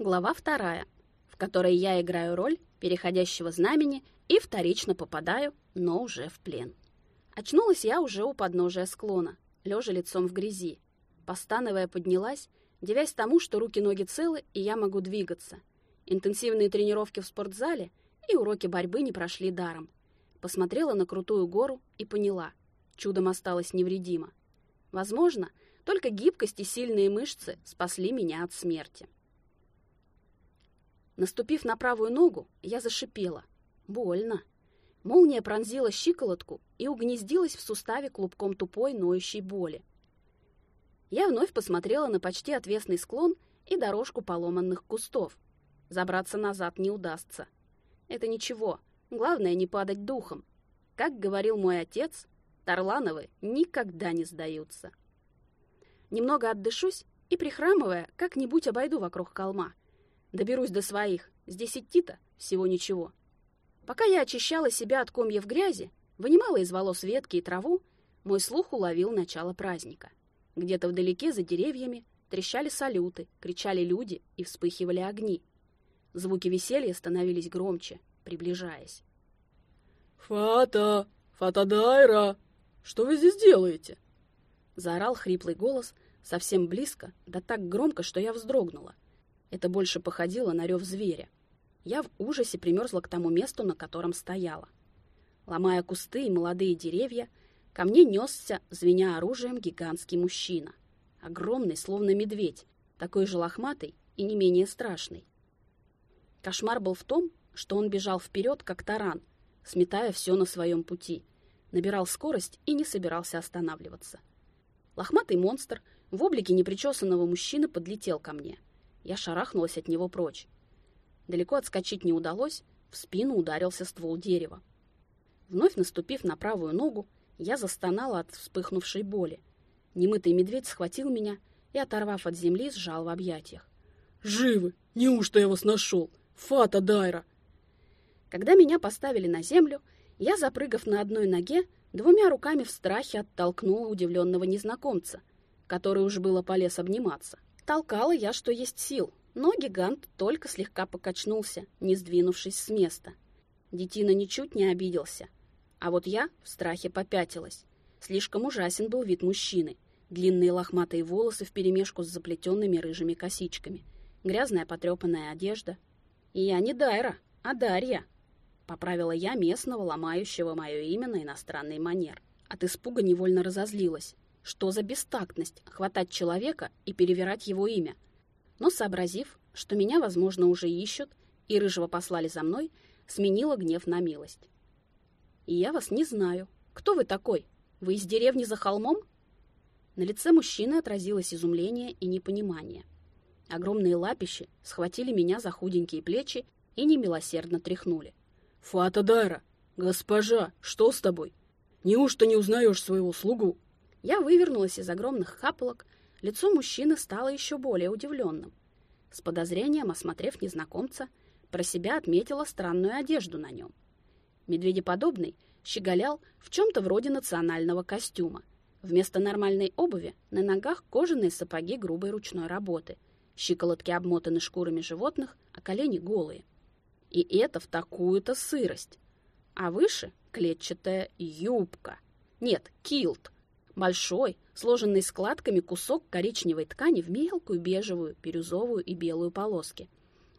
Глава вторая, в которой я играю роль переходящего знамени и вторично попадаю, но уже в плен. Очнулась я уже у подножия склона, лежа лицом в грязи. Постановая поднялась, девясь тому, что руки-ноги целы, и я могу двигаться. Интенсивные тренировки в спортзале и уроки борьбы не прошли даром. Посмотрела на крутую гору и поняла, чудом осталась невредима. Возможно, только гибкость и сильные мышцы спасли меня от смерти. Наступив на правую ногу, я зашипела. Больно. Молния пронзила щиколотку и угнездилась в суставе клубком тупой, ноющей боли. Я вновь посмотрела на почти отвесный склон и дорожку поломанных кустов. Забраться назад не удастся. Это ничего, главное не падать духом. Как говорил мой отец, Тарлановы никогда не сдаются. Немного отдышусь и, прихрамывая, как-нибудь обойду вокруг холма. Доберусь до своих. Здесь идти-то всего ничего. Пока я очищала себя от комьев грязи, вынимала из волос ветки и траву, мой слух уловил начало праздника. Где-то вдалеке за деревьями трещали салюты, кричали люди и вспыхивали огни. Звуки веселья становились громче, приближаясь. «Фата! Фатадайра! Что вы здесь делаете?» Заорал хриплый голос совсем близко, да так громко, что я вздрогнула. Это больше походило на рев зверя. Я в ужасе примерзла к тому месту, на котором стояла. Ломая кусты и молодые деревья, ко мне несся, звеня оружием, гигантский мужчина. Огромный, словно медведь, такой же лохматый и не менее страшный. Кошмар был в том, что он бежал вперед, как таран, сметая все на своем пути, набирал скорость и не собирался останавливаться. Лохматый монстр в облике непричесанного мужчины подлетел ко мне — я шарахнулась от него прочь. Далеко отскочить не удалось, в спину ударился ствол дерева. Вновь наступив на правую ногу, я застонала от вспыхнувшей боли. Немытый медведь схватил меня и, оторвав от земли, сжал в объятиях. «Живы! Неужто я вас нашел? Фата Дайра!» Когда меня поставили на землю, я, запрыгав на одной ноге, двумя руками в страхе оттолкнула удивленного незнакомца, который уж было полез обниматься. Толкала я, что есть сил, но гигант только слегка покачнулся, не сдвинувшись с места. Детина ничуть не обиделся. А вот я в страхе попятилась. Слишком ужасен был вид мужчины. Длинные лохматые волосы вперемешку с заплетенными рыжими косичками. Грязная потрепанная одежда. И я не Дайра, а Дарья. Поправила я местного, ломающего мое имя на иностранный манер. От испуга невольно разозлилась. Что за бестактность хватать человека и перевирать его имя? Но, сообразив, что меня, возможно, уже ищут, и рыжего послали за мной, сменила гнев на милость. «И я вас не знаю. Кто вы такой? Вы из деревни за холмом?» На лице мужчины отразилось изумление и непонимание. Огромные лапищи схватили меня за худенькие плечи и немилосердно тряхнули. «Фата Дайра! Госпожа, что с тобой? Неужто не узнаешь своего слугу?» Я вывернулась из огромных хапалок, лицо мужчины стало еще более удивленным. С подозрением, осмотрев незнакомца, про себя отметила странную одежду на нем. Медведеподобный щеголял в чем-то вроде национального костюма. Вместо нормальной обуви на ногах кожаные сапоги грубой ручной работы, щиколотки обмотаны шкурами животных, а колени голые. И это в такую-то сырость. А выше клетчатая юбка. Нет, килт — Большой, сложенный складками кусок коричневой ткани в мелкую бежевую, бирюзовую и белую полоски.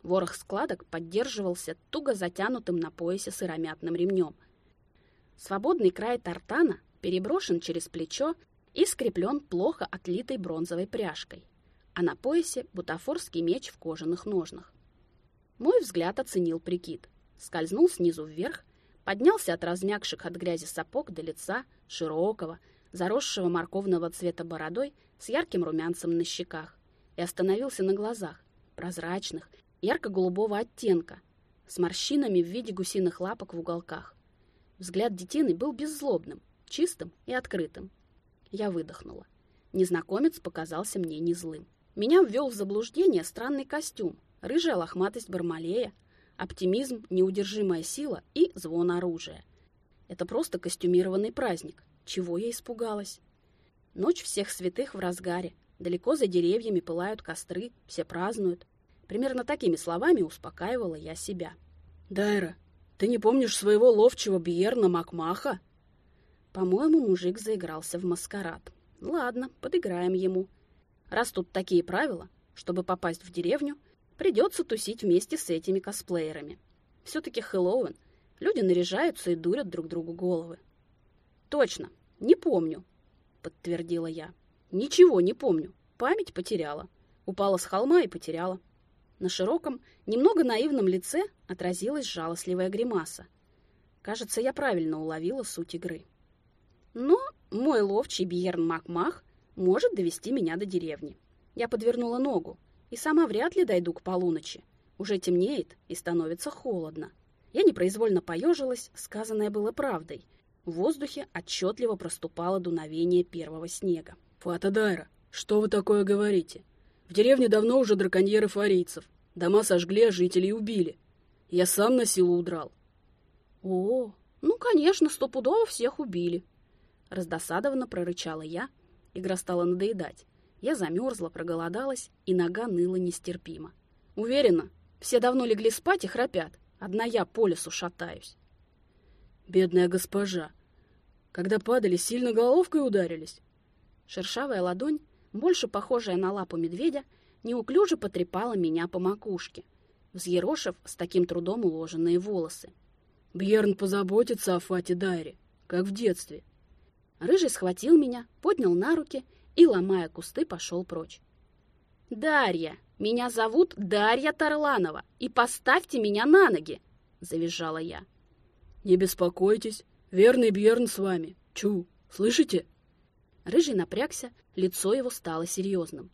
Ворох складок поддерживался туго затянутым на поясе сыромятным ремнем. Свободный край тартана переброшен через плечо и скреплен плохо отлитой бронзовой пряжкой, а на поясе бутафорский меч в кожаных ножнах. Мой взгляд оценил прикид. Скользнул снизу вверх, поднялся от размягших от грязи сапог до лица, широкого, заросшего морковного цвета бородой с ярким румянцем на щеках, и остановился на глазах, прозрачных, ярко-голубого оттенка, с морщинами в виде гусиных лапок в уголках. Взгляд детины был беззлобным, чистым и открытым. Я выдохнула. Незнакомец показался мне не злым. Меня ввел в заблуждение странный костюм, рыжая лохматость Бармалея, оптимизм, неудержимая сила и звон оружия. Это просто костюмированный праздник, чего я испугалась? Ночь всех святых в разгаре. Далеко за деревьями пылают костры, все празднуют. Примерно такими словами успокаивала я себя. «Дайра, ты не помнишь своего ловчего Бьерна Макмаха?» По-моему, мужик заигрался в маскарад. Ладно, подыграем ему. Раз тут такие правила, чтобы попасть в деревню, придется тусить вместе с этими косплеерами. Все-таки Хэллоуин. Люди наряжаются и дурят друг другу головы. Точно, не помню, подтвердила я. Ничего не помню. Память потеряла. Упала с холма и потеряла. На широком, немного наивном лице отразилась жалостливая гримаса. Кажется, я правильно уловила суть игры. Но мой ловчий Бьерн Макмах может довести меня до деревни. Я подвернула ногу, и сама вряд ли дойду к полуночи. Уже темнеет и становится холодно. Я непроизвольно поежилась, сказанное было правдой. В воздухе отчетливо проступало дуновение первого снега. «Фата что вы такое говорите? В деревне давно уже драконьеры фарийцев. Дома сожгли, а жителей убили. Я сам на силу удрал. О, ну, конечно, стопудово всех убили. Раздосадованно прорычала я. Игра стала надоедать. Я замерзла, проголодалась, и нога ныла нестерпимо. Уверена, все давно легли спать и храпят. Одна я по лесу шатаюсь. Бедная госпожа. Когда падали, сильно головкой ударились. Шершавая ладонь больше похожая на лапу медведя, неуклюже потрепала меня по макушке, взъерошив с таким трудом уложенные волосы. «Бьерн позаботится о Фате Дайре, как в детстве». Рыжий схватил меня, поднял на руки и, ломая кусты, пошел прочь. «Дарья! Меня зовут Дарья Тарланова, и поставьте меня на ноги!» — завизжала я. «Не беспокойтесь, верный Бьерн с вами. Чу, слышите?» Рыжий напрягся, лицо его стало серьезным.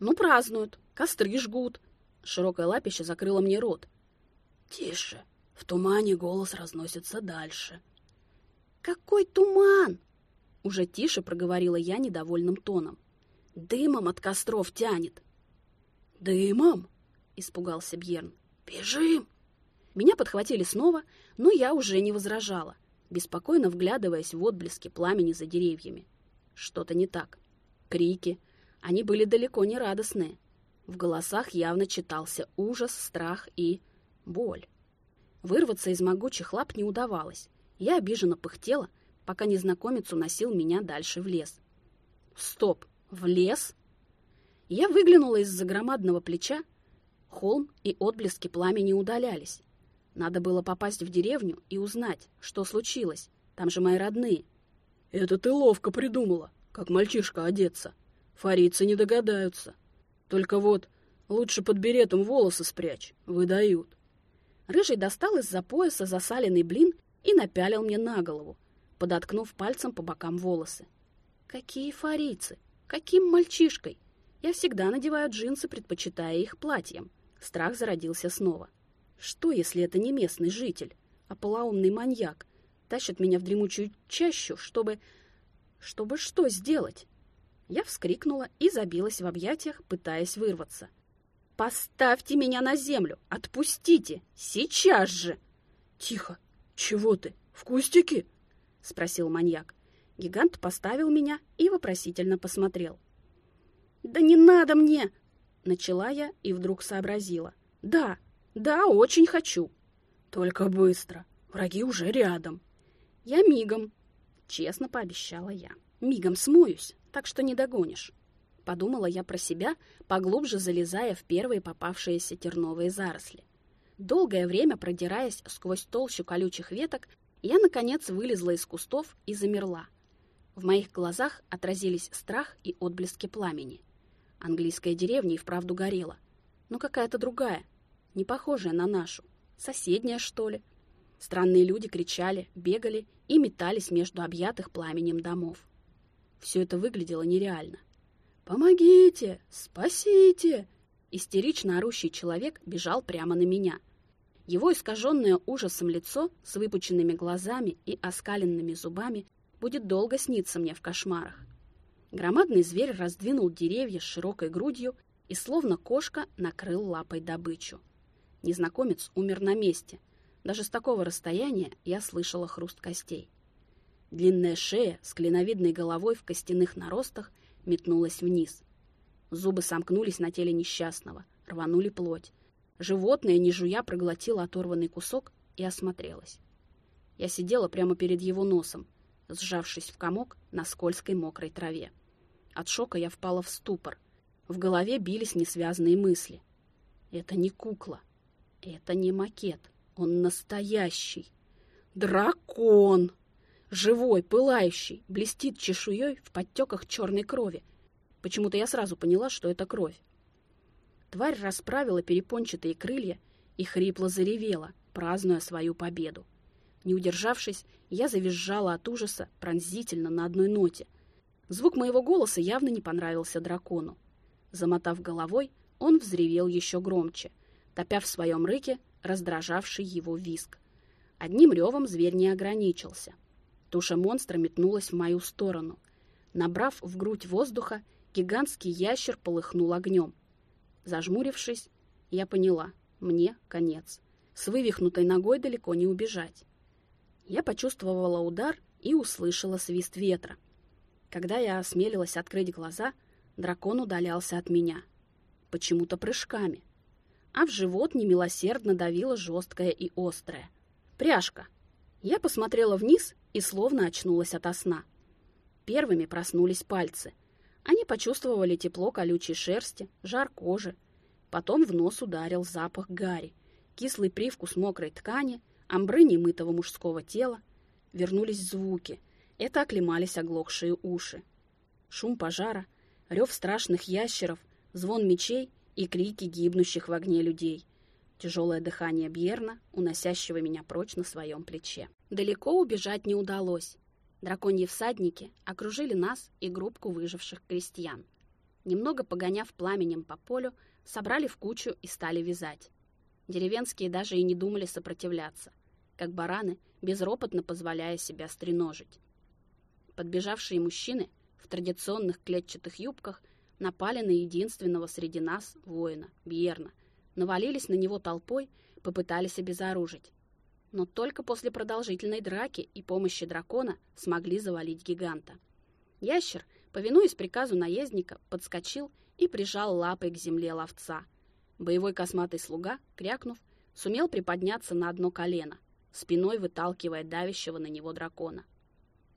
«Ну, празднуют, костры жгут». Широкое лапище закрыло мне рот. «Тише, в тумане голос разносится дальше». «Какой туман?» Уже тише проговорила я недовольным тоном. «Дымом от костров тянет». «Дымом?» — испугался Бьерн. «Бежим!» Меня подхватили снова, но я уже не возражала, беспокойно вглядываясь в отблески пламени за деревьями. Что-то не так. Крики. Они были далеко не радостные. В голосах явно читался ужас, страх и боль. Вырваться из могучих лап не удавалось. Я обиженно пыхтела, пока незнакомец уносил меня дальше в лес. Стоп! В лес? Я выглянула из-за громадного плеча. Холм и отблески пламени удалялись. Надо было попасть в деревню и узнать, что случилось. Там же мои родные. Это ты ловко придумала, как мальчишка одеться. Фарийцы не догадаются. Только вот лучше под беретом волосы спрячь, выдают. Рыжий достал из-за пояса засаленный блин и напялил мне на голову, подоткнув пальцем по бокам волосы. Какие фарийцы? Каким мальчишкой? Я всегда надеваю джинсы, предпочитая их платьям. Страх зародился снова. Что, если это не местный житель, а полоумный маньяк, тащат меня в дремучую чащу, чтобы... Чтобы что сделать? Я вскрикнула и забилась в объятиях, пытаясь вырваться. «Поставьте меня на землю! Отпустите! Сейчас же!» «Тихо! Чего ты? В кустике?» — спросил маньяк. Гигант поставил меня и вопросительно посмотрел. «Да не надо мне!» — начала я и вдруг сообразила. «Да, да, очень хочу!» «Только быстро! Враги уже рядом!» «Я мигом», — честно пообещала я. «Мигом смоюсь, так что не догонишь». Подумала я про себя, поглубже залезая в первые попавшиеся терновые заросли. Долгое время продираясь сквозь толщу колючих веток, я, наконец, вылезла из кустов и замерла. В моих глазах отразились страх и отблески пламени. Английская деревня и вправду горела. Но какая-то другая, не похожая на нашу. Соседняя, что ли? Странные люди кричали, бегали и метались между объятых пламенем домов. Все это выглядело нереально. «Помогите! Спасите!» Истерично орущий человек бежал прямо на меня. Его искаженное ужасом лицо с выпученными глазами и оскаленными зубами будет долго сниться мне в кошмарах. Громадный зверь раздвинул деревья широкой грудью и, словно кошка, накрыл лапой добычу. Незнакомец умер на месте — даже с такого расстояния я слышала хруст костей. Длинная шея с клиновидной головой в костяных наростах метнулась вниз. Зубы сомкнулись на теле несчастного, рванули плоть. Животное, не жуя, проглотило оторванный кусок и осмотрелось. Я сидела прямо перед его носом, сжавшись в комок на скользкой мокрой траве. От шока я впала в ступор. В голове бились несвязанные мысли. Это не кукла. Это не макет. Он настоящий. Дракон! Живой, пылающий, блестит чешуей в подтеках черной крови. Почему-то я сразу поняла, что это кровь. Тварь расправила перепончатые крылья и хрипло заревела, празднуя свою победу. Не удержавшись, я завизжала от ужаса пронзительно на одной ноте. Звук моего голоса явно не понравился дракону. Замотав головой, он взревел еще громче, топя в своем рыке раздражавший его виск. Одним ревом зверь не ограничился. Туша монстра метнулась в мою сторону. Набрав в грудь воздуха, гигантский ящер полыхнул огнем. Зажмурившись, я поняла, мне конец. С вывихнутой ногой далеко не убежать. Я почувствовала удар и услышала свист ветра. Когда я осмелилась открыть глаза, дракон удалялся от меня. Почему-то прыжками. А в живот немилосердно давило жесткое и острое. Пряжка. Я посмотрела вниз и словно очнулась ото сна. Первыми проснулись пальцы. Они почувствовали тепло колючей шерсти, жар кожи. Потом в нос ударил запах гари, кислый привкус мокрой ткани — амбры немытого мужского тела, вернулись звуки. Это оклемались оглохшие уши. Шум пожара, рев страшных ящеров, звон мечей и крики гибнущих в огне людей. Тяжелое дыхание Бьерна, уносящего меня прочь на своем плече. Далеко убежать не удалось. Драконьи всадники окружили нас и группку выживших крестьян. Немного погоняв пламенем по полю, собрали в кучу и стали вязать. Деревенские даже и не думали сопротивляться как бараны, безропотно позволяя себя стреножить. Подбежавшие мужчины в традиционных клетчатых юбках напали на единственного среди нас воина, Бьерна, навалились на него толпой, попытались обезоружить. Но только после продолжительной драки и помощи дракона смогли завалить гиганта. Ящер, повинуясь приказу наездника, подскочил и прижал лапой к земле ловца. Боевой косматый слуга, крякнув, сумел приподняться на одно колено, спиной выталкивая давящего на него дракона.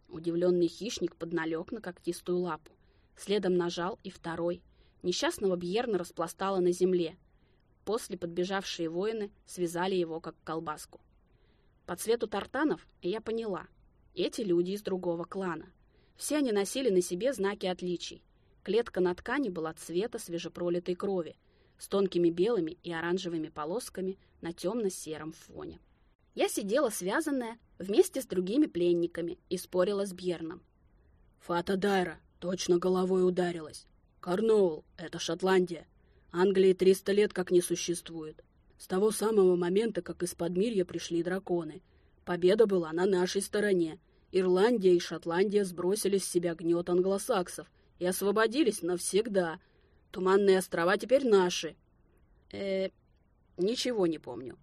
Удивленный хищник подналег на когтистую лапу. Следом нажал и второй. Несчастного Бьерна распластало на земле. После подбежавшие воины связали его, как колбаску. По цвету тартанов я поняла. Эти люди из другого клана. Все они носили на себе знаки отличий. Клетка на ткани была цвета свежепролитой крови, с тонкими белыми и оранжевыми полосками на темно-сером фоне. Я сидела связанная вместе с другими пленниками и спорила с Бьерном. «Фата Дайра точно головой ударилась. Корнуолл — это Шотландия. Англии триста лет как не существует. С того самого момента, как из Подмирья пришли драконы. Победа была на нашей стороне. Ирландия и Шотландия сбросили с себя гнет англосаксов и освободились навсегда. Туманные острова теперь наши. Э, ничего не помню.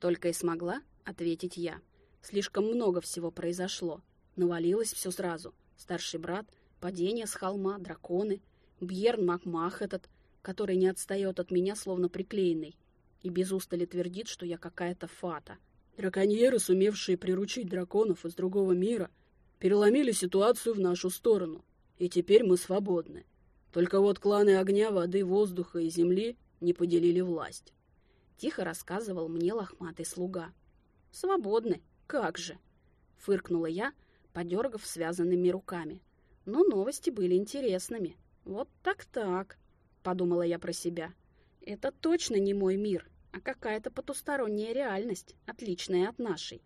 Только и смогла ответить я. Слишком много всего произошло. Навалилось все сразу. Старший брат, падение с холма, драконы, Бьерн Макмах этот, который не отстает от меня, словно приклеенный, и без устали твердит, что я какая-то фата. Драконьеры, сумевшие приручить драконов из другого мира, переломили ситуацию в нашу сторону, и теперь мы свободны. Только вот кланы огня, воды, воздуха и земли не поделили власть. — тихо рассказывал мне лохматый слуга. «Свободны, как же!» — фыркнула я, подергав связанными руками. Но новости были интересными. «Вот так-так», — подумала я про себя. «Это точно не мой мир, а какая-то потусторонняя реальность, отличная от нашей.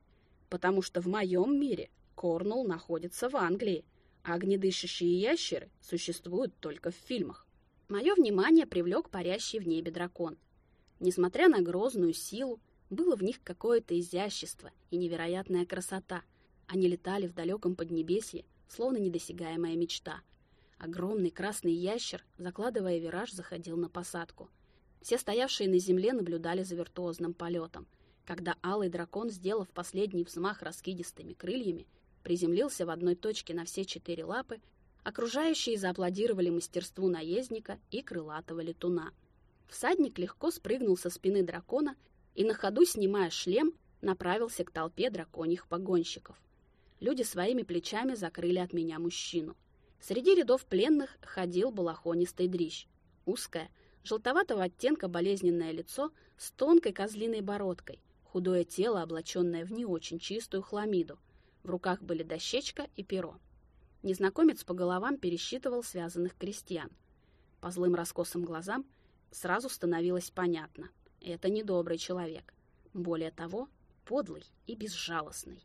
Потому что в моем мире Корнул находится в Англии, а огнедышащие ящеры существуют только в фильмах. Мое внимание привлек парящий в небе дракон — Несмотря на грозную силу, было в них какое-то изящество и невероятная красота. Они летали в далеком Поднебесье, словно недосягаемая мечта. Огромный красный ящер, закладывая вираж, заходил на посадку. Все стоявшие на земле наблюдали за виртуозным полетом. Когда алый дракон, сделав последний взмах раскидистыми крыльями, приземлился в одной точке на все четыре лапы, окружающие зааплодировали мастерству наездника и крылатого летуна — Всадник легко спрыгнул со спины дракона и на ходу, снимая шлем, направился к толпе драконьих погонщиков. Люди своими плечами закрыли от меня мужчину. Среди рядов пленных ходил балахонистый дрищ. Узкое, желтоватого оттенка болезненное лицо с тонкой козлиной бородкой, худое тело, облаченное в не очень чистую хламиду. В руках были дощечка и перо. Незнакомец по головам пересчитывал связанных крестьян. По злым раскосым глазам сразу становилось понятно — это недобрый человек. Более того, подлый и безжалостный.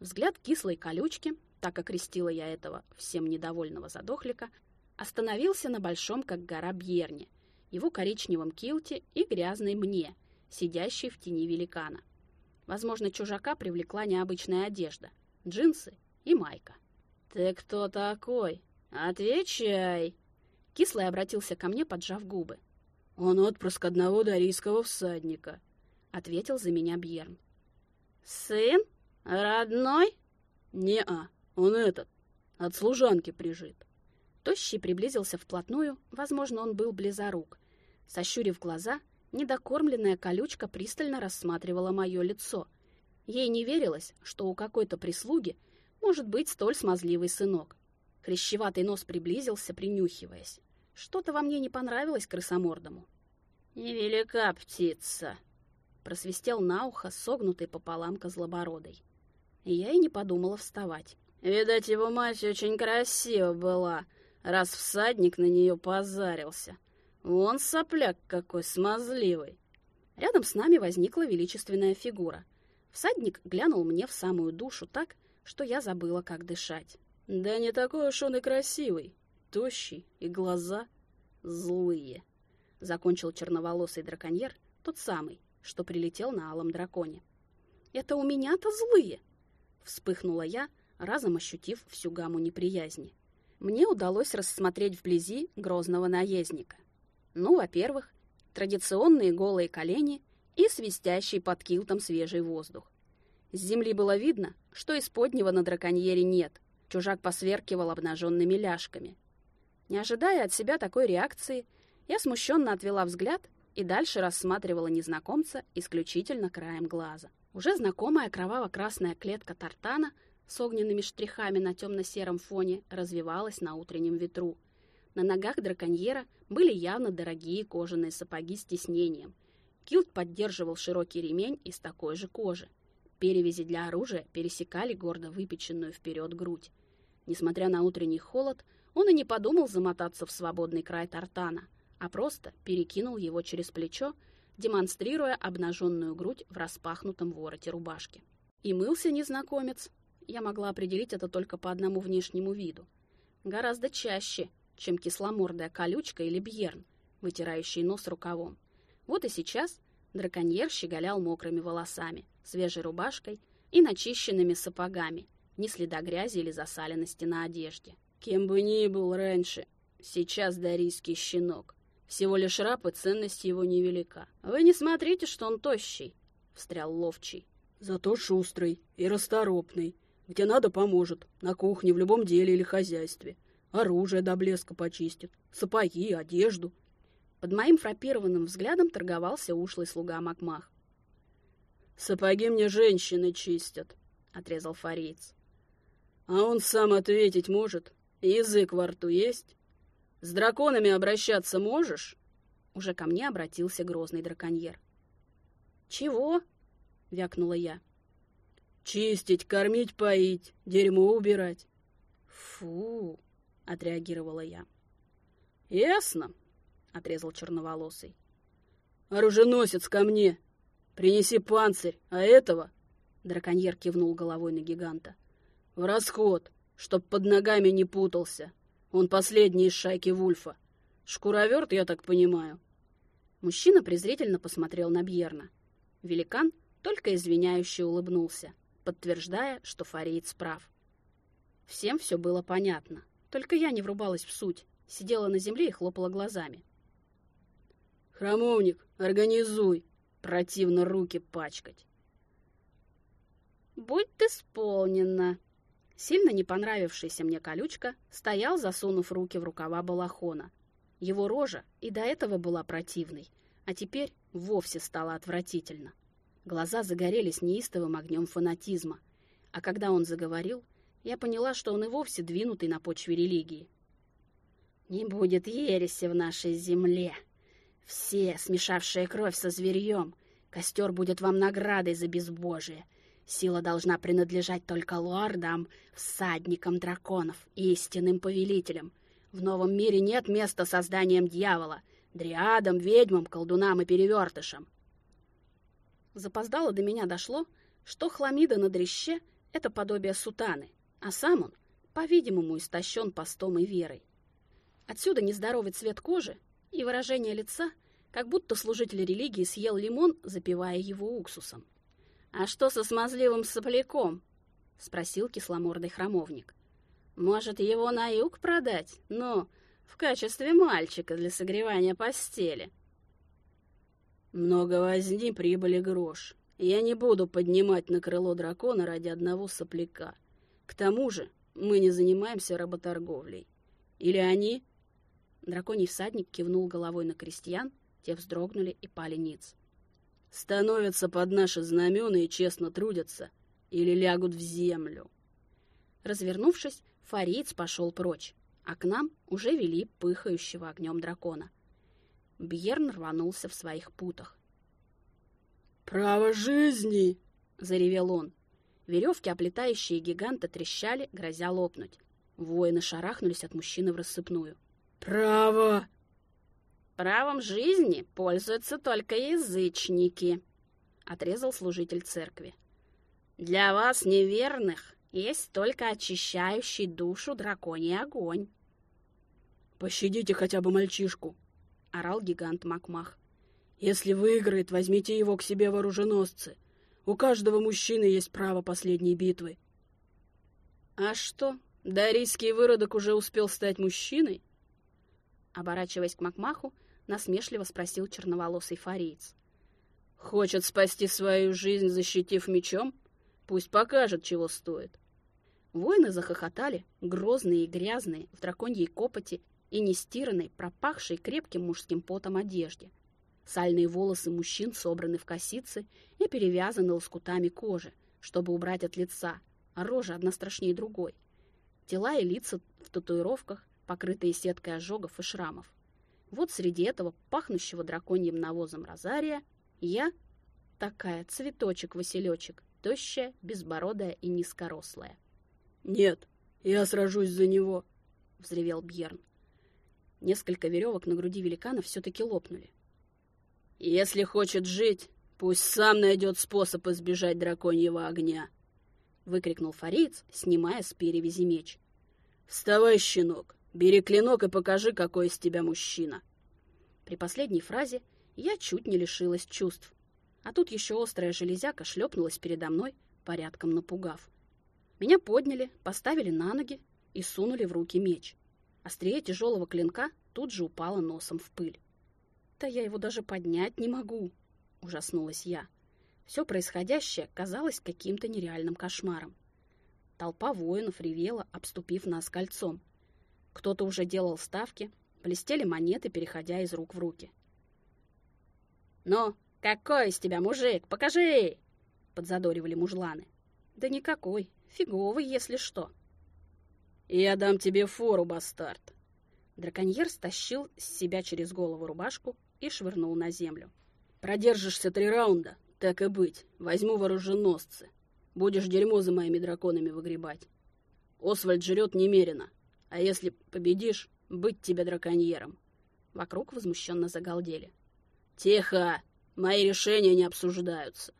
Взгляд кислой колючки, так окрестила я этого всем недовольного задохлика, остановился на большом, как гора, Бьерне, его коричневом килте и грязной мне, сидящей в тени великана. Возможно, чужака привлекла необычная одежда, джинсы и майка. «Ты кто такой? Отвечай!» Кислый обратился ко мне, поджав губы. «Он отпрыск одного дарийского всадника», — ответил за меня Бьерн. «Сын? Родной?» «Не-а, он этот, от служанки прижит». Тощий приблизился вплотную, возможно, он был близорук. Сощурив глаза, недокормленная колючка пристально рассматривала мое лицо. Ей не верилось, что у какой-то прислуги может быть столь смазливый сынок. Хрящеватый нос приблизился, принюхиваясь. Что-то во мне не понравилось крысомордому. «Невелика птица!» Просвистел на ухо согнутый пополам козлобородой. Я и не подумала вставать. «Видать, его мать очень красива была, раз всадник на нее позарился. Вон сопляк какой смазливый!» Рядом с нами возникла величественная фигура. Всадник глянул мне в самую душу так, что я забыла, как дышать. Да не такой уж он и красивый, тощий, и глаза злые. Закончил черноволосый драконьер, тот самый, что прилетел на алом драконе. «Это у меня-то злые!» Вспыхнула я, разом ощутив всю гамму неприязни. Мне удалось рассмотреть вблизи грозного наездника. Ну, во-первых, традиционные голые колени и свистящий под килтом свежий воздух. С земли было видно, что исподнего на драконьере нет. Чужак посверкивал обнаженными ляжками. Не ожидая от себя такой реакции, я смущенно отвела взгляд и дальше рассматривала незнакомца исключительно краем глаза. Уже знакомая кроваво-красная клетка тартана с огненными штрихами на темно-сером фоне развивалась на утреннем ветру. На ногах драконьера были явно дорогие кожаные сапоги с тиснением. Килт поддерживал широкий ремень из такой же кожи. Перевязи для оружия пересекали гордо выпеченную вперед грудь. Несмотря на утренний холод, он и не подумал замотаться в свободный край тартана, а просто перекинул его через плечо, демонстрируя обнаженную грудь в распахнутом вороте рубашки. И мылся незнакомец. Я могла определить это только по одному внешнему виду. Гораздо чаще, чем кисломордая колючка или бьерн, вытирающий нос рукавом. Вот и сейчас драконьер щеголял мокрыми волосами, свежей рубашкой и начищенными сапогами, ни следа грязи или засаленности на одежде. Кем бы ни был раньше, сейчас дарийский щенок. Всего лишь раб, и ценность его невелика. Вы не смотрите, что он тощий, — встрял ловчий. Зато шустрый и расторопный. Где надо, поможет. На кухне, в любом деле или хозяйстве. Оружие до блеска почистит. Сапоги, одежду. Под моим фрапированным взглядом торговался ушлый слуга Макмах. «Сапоги мне женщины чистят», — отрезал фариец. «А он сам ответить может? Язык во рту есть? С драконами обращаться можешь?» Уже ко мне обратился грозный драконьер. «Чего?» — вякнула я. «Чистить, кормить, поить, дерьмо убирать». «Фу!» — отреагировала я. «Ясно», — отрезал черноволосый. «Оруженосец ко мне!» Принеси панцирь, а этого...» Драконьер кивнул головой на гиганта. «В расход, чтоб под ногами не путался. Он последний из шайки Вульфа. Шкуроверт, я так понимаю». Мужчина презрительно посмотрел на Бьерна. Великан только извиняюще улыбнулся, подтверждая, что фариец прав. Всем все было понятно, только я не врубалась в суть, сидела на земле и хлопала глазами. «Храмовник, организуй!» Противно руки пачкать. «Будь исполнена!» Сильно не понравившийся мне колючка стоял, засунув руки в рукава балахона. Его рожа и до этого была противной, а теперь вовсе стала отвратительно. Глаза загорелись неистовым огнем фанатизма, а когда он заговорил, я поняла, что он и вовсе двинутый на почве религии. «Не будет ереси в нашей земле. Все, смешавшие кровь со зверьем, костер будет вам наградой за безбожие. Сила должна принадлежать только лордам, всадникам драконов, истинным повелителям. В новом мире нет места созданием дьявола, дриадам, ведьмам, колдунам и перевертышам. Запоздало до меня дошло, что хламида на дреще — это подобие сутаны, а сам он, по-видимому, истощен постом и верой. Отсюда нездоровый цвет кожи и выражение лица, как будто служитель религии съел лимон, запивая его уксусом. «А что со смазливым сопляком?» — спросил кисломордый храмовник. «Может, его на юг продать? Ну, в качестве мальчика для согревания постели?» «Много возни, прибыли грош. Я не буду поднимать на крыло дракона ради одного сопляка. К тому же мы не занимаемся работорговлей. Или они?» Драконий всадник кивнул головой на крестьян, те вздрогнули и пали ниц становятся под наши знамена и честно трудятся, или лягут в землю. Развернувшись, Фариц пошел прочь, а к нам уже вели пыхающего огнем дракона. Бьерн рванулся в своих путах. «Право жизни!» — заревел он. Веревки, оплетающие гиганта, трещали, грозя лопнуть. Воины шарахнулись от мужчины в рассыпную. «Право!» Правом жизни пользуются только язычники, отрезал служитель церкви. Для вас, неверных, есть только очищающий душу драконий огонь. «Пощадите хотя бы мальчишку!» — орал гигант Макмах. «Если выиграет, возьмите его к себе вооруженосцы. У каждого мужчины есть право последней битвы». «А что, дарийский выродок уже успел стать мужчиной?» Оборачиваясь к Макмаху, насмешливо спросил черноволосый фариец. «Хочет спасти свою жизнь, защитив мечом? Пусть покажет, чего стоит». Воины захохотали, грозные и грязные, в драконьей копоти и нестиранной, пропахшей крепким мужским потом одежде. Сальные волосы мужчин собраны в косицы и перевязаны лоскутами кожи, чтобы убрать от лица, а рожа одна страшнее другой. Тела и лица в татуировках, покрытые сеткой ожогов и шрамов. Вот среди этого пахнущего драконьим навозом розария я такая, цветочек-василечек, тощая, безбородая и низкорослая. «Нет, я сражусь за него», — взревел Бьерн. Несколько веревок на груди великана все-таки лопнули. «Если хочет жить, пусть сам найдет способ избежать драконьего огня», — выкрикнул фариец, снимая с перевязи меч. «Вставай, щенок, Бери клинок и покажи, какой из тебя мужчина. При последней фразе я чуть не лишилась чувств. А тут еще острая железяка шлепнулась передо мной, порядком напугав. Меня подняли, поставили на ноги и сунули в руки меч. Острие тяжелого клинка тут же упало носом в пыль. «Да я его даже поднять не могу!» — ужаснулась я. Все происходящее казалось каким-то нереальным кошмаром. Толпа воинов ревела, обступив нас кольцом. Кто-то уже делал ставки, блестели монеты, переходя из рук в руки. «Ну, какой из тебя мужик? Покажи!» — подзадоривали мужланы. «Да никакой, фиговый, если что». «Я дам тебе фору, бастард!» Драконьер стащил с себя через голову рубашку и швырнул на землю. «Продержишься три раунда, так и быть. Возьму вооруженосцы. Будешь дерьмо за моими драконами выгребать. Освальд жрет немерено. А если победишь, быть тебе драконьером. Вокруг возмущенно загалдели. Тихо! Мои решения не обсуждаются.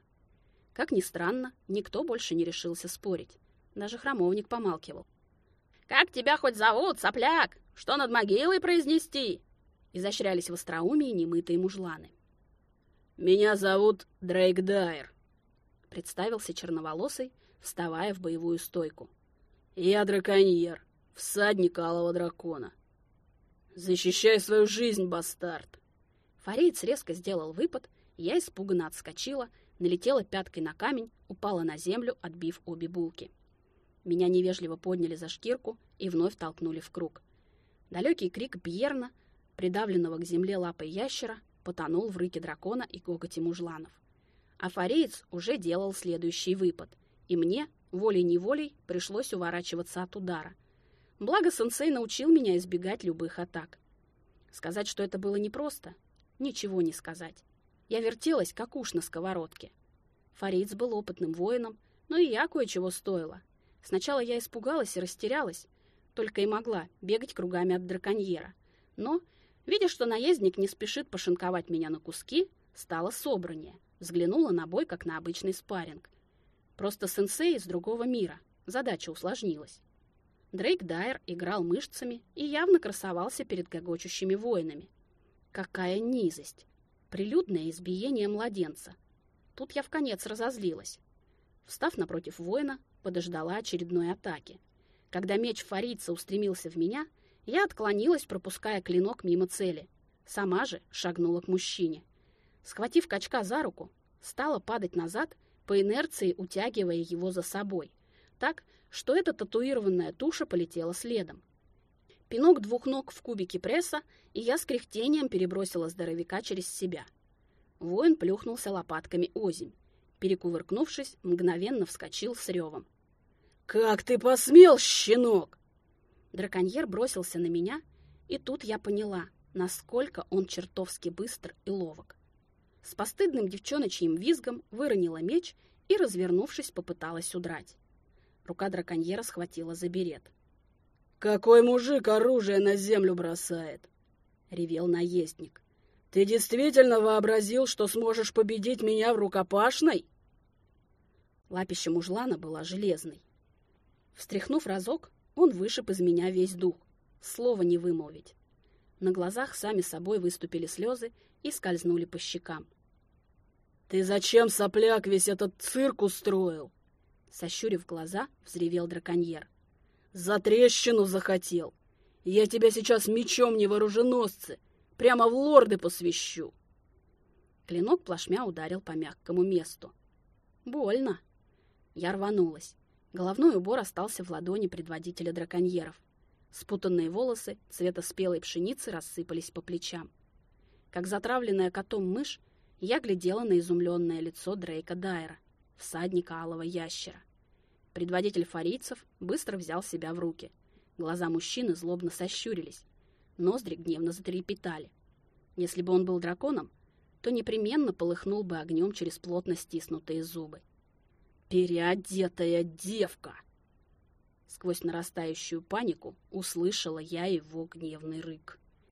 Как ни странно, никто больше не решился спорить. Даже храмовник помалкивал. «Как тебя хоть зовут, сопляк? Что над могилой произнести?» Изощрялись в остроумии немытые мужланы. «Меня зовут Дрейк Дайер», — представился черноволосый, вставая в боевую стойку. «Я драконьер всадник алого дракона. Защищай свою жизнь, бастард!» Фариец резко сделал выпад, я испуганно отскочила, налетела пяткой на камень, упала на землю, отбив обе булки. Меня невежливо подняли за шкирку и вновь толкнули в круг. Далекий крик Пьерна придавленного к земле лапой ящера, потонул в рыке дракона и гоготе мужланов. А фареец уже делал следующий выпад, и мне, волей-неволей, пришлось уворачиваться от удара. Благо, сенсей научил меня избегать любых атак. Сказать, что это было непросто, ничего не сказать. Я вертелась, как уж на сковородке. Фариц был опытным воином, но и я кое-чего стоила. Сначала я испугалась и растерялась, только и могла бегать кругами от драконьера. Но, видя, что наездник не спешит пошинковать меня на куски, стала собраннее, взглянула на бой, как на обычный спарринг. Просто сенсей из другого мира, задача усложнилась. Дрейк Дайер играл мышцами и явно красовался перед гогочущими воинами. Какая низость! Прилюдное избиение младенца. Тут я в конец разозлилась. Встав напротив воина, подождала очередной атаки. Когда меч фарийца устремился в меня, я отклонилась, пропуская клинок мимо цели. Сама же шагнула к мужчине. Схватив качка за руку, стала падать назад, по инерции утягивая его за собой, так, что эта татуированная туша полетела следом. Пинок двух ног в кубике пресса, и я с кряхтением перебросила здоровяка через себя. Воин плюхнулся лопатками озимь. Перекувыркнувшись, мгновенно вскочил с ревом. «Как ты посмел, щенок!» Драконьер бросился на меня, и тут я поняла, насколько он чертовски быстр и ловок. С постыдным девчоночьим визгом выронила меч и, развернувшись, попыталась удрать. Рука драконьера схватила за берет. «Какой мужик оружие на землю бросает?» — ревел наездник. «Ты действительно вообразил, что сможешь победить меня в рукопашной?» Лапища мужлана была железной. Встряхнув разок, он вышиб из меня весь дух. Слова не вымолвить. На глазах сами собой выступили слезы и скользнули по щекам. «Ты зачем, сопляк, весь этот цирк устроил?» Сощурив глаза, взревел драконьер. «За трещину захотел! Я тебя сейчас мечом невооруженосцы прямо в лорды посвящу!» Клинок плашмя ударил по мягкому месту. «Больно!» Я рванулась. Головной убор остался в ладони предводителя драконьеров. Спутанные волосы цвета спелой пшеницы рассыпались по плечам. Как затравленная котом мышь, я глядела на изумленное лицо Дрейка Дайера — всадника алого ящера. Предводитель фарийцев быстро взял себя в руки. Глаза мужчины злобно сощурились. Ноздри гневно затрепетали. Если бы он был драконом, то непременно полыхнул бы огнем через плотно стиснутые зубы. «Переодетая девка!» Сквозь нарастающую панику услышала я его гневный рык.